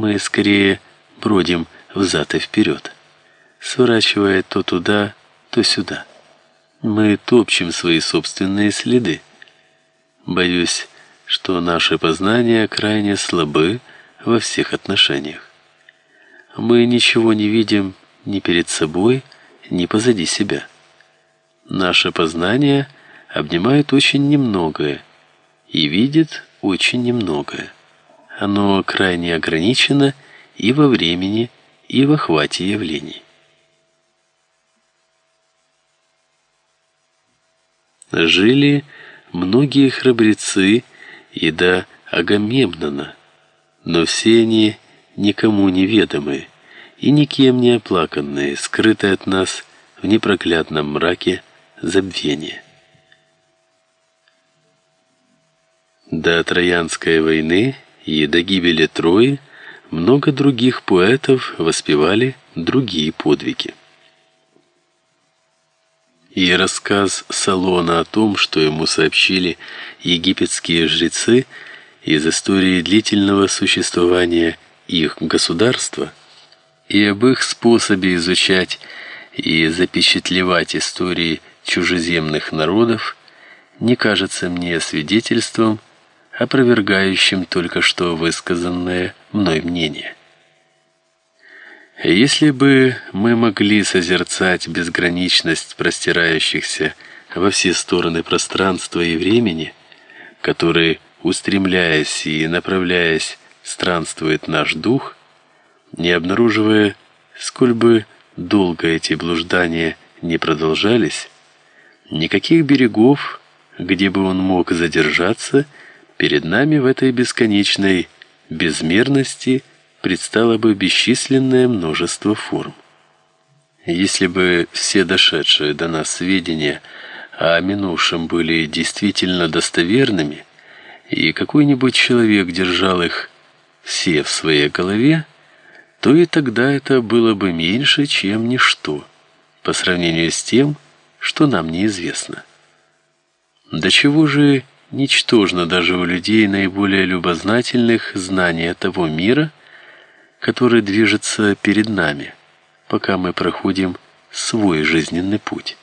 мы скорее бродим взад и вперед, сворачивая то туда, то сюда. Мы топчем свои собственные следы. Боюсь, что наши познания крайне слабы во всех отношениях. Мы ничего не видим ни перед собой, ни позади себя. Наше познание обнимает очень немногое и видит очень немногое. Оно крайне ограничено и во времени, и в охвате явлений. Жили многие храбрецы и до Агамемнона, но все они никому не ведомые и никем не оплаканные, скрытые от нас в непроклятном мраке забвения. До Троянской войны и до гибели Трои много других поэтов воспевали другие подвиги. И рассказ Салона о том, что ему сообщили египетские жрецы из истории длительного существования их государства и об их способе изучать и запечатлевать истории чужеземных народов, не кажется мне свидетельством опровергающим только что высказанное мной мнение. Если бы мы могли созерцать безграничность простирающихся во все стороны пространства и времени, которые, устремляясь и направляясь, странствует наш дух, не обнаруживая, сколь бы долго эти блуждания не продолжались, никаких берегов, где бы он мог задержаться, перед нами в этой бесконечной безмерности предстало бы бесчисленное множество форм. Если бы все дошедшие до нас сведения о минувшем были действительно достоверными, и какой-нибудь человек держал их все в своей голове, то и тогда это было бы меньше, чем ничто, по сравнению с тем, что нам неизвестно. До чего же ничтожно даже у людей наиболее любознательных знание того мира, который движется перед нами, пока мы проходим свой жизненный путь.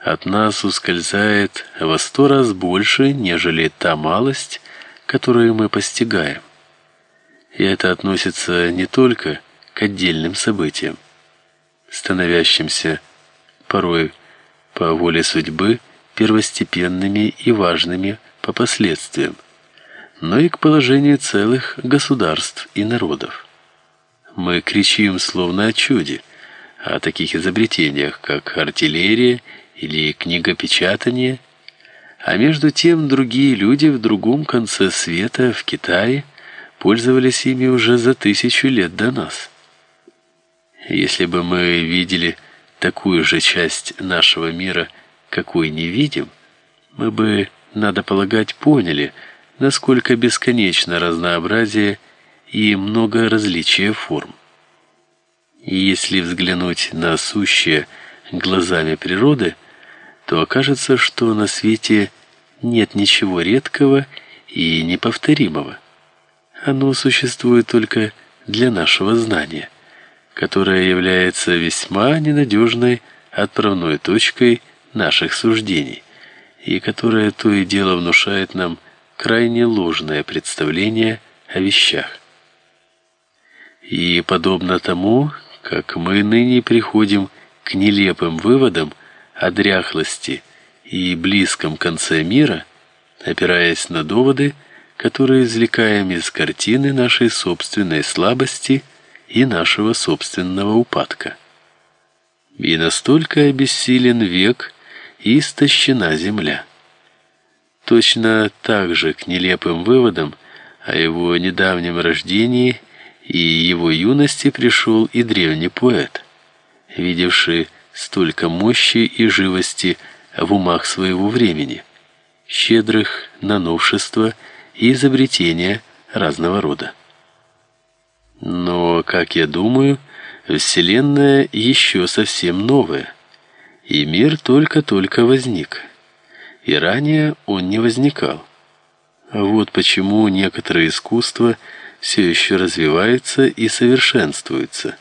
От нас ускользает во сто раз больше, нежели та малость, которую мы постигаем. И это относится не только к отдельным событиям, становящимся порой по воле судьбы первостепенными и важными по последствиям, но и к положению целых государств и народов. Мы кричим словно о чуде, о таких изобретениях, как артиллерия или книгопечатание, а между тем другие люди в другом конце света, в Китае, пользовались ими уже за тысячу лет до нас. Если бы мы видели такую же часть нашего мира, какой не видим, мы бы, надо полагать, поняли, насколько бесконечно разнообразие и много различия форм. И если взглянуть на сущее глазами природы, то окажется, что на свете нет ничего редкого и неповторимого. Оно существует только для нашего знания, которое является весьма ненадежной отправной точкой наших суждений, и которое то и дело внушает нам крайне ложное представление о вещах. И подобно тому, как мы ныне приходим к нелепым выводам о дряхлости и близком конце мира, опираясь на доводы, которые извлекаем из картины нашей собственной слабости и нашего собственного упадка. И настолько обессилен век, истощена земля. Точно так же к нелепым выводам о его недавнем рождении и его юности пришел и древний поэт, видевший столько мощи и живости в умах своего времени, щедрых на новшества и изобретения разного рода. Но, как я думаю, Вселенная еще совсем новая и мир только-только возник. И ранее он не возникал. Вот почему некоторые искусства все еще развивается и совершенствуется.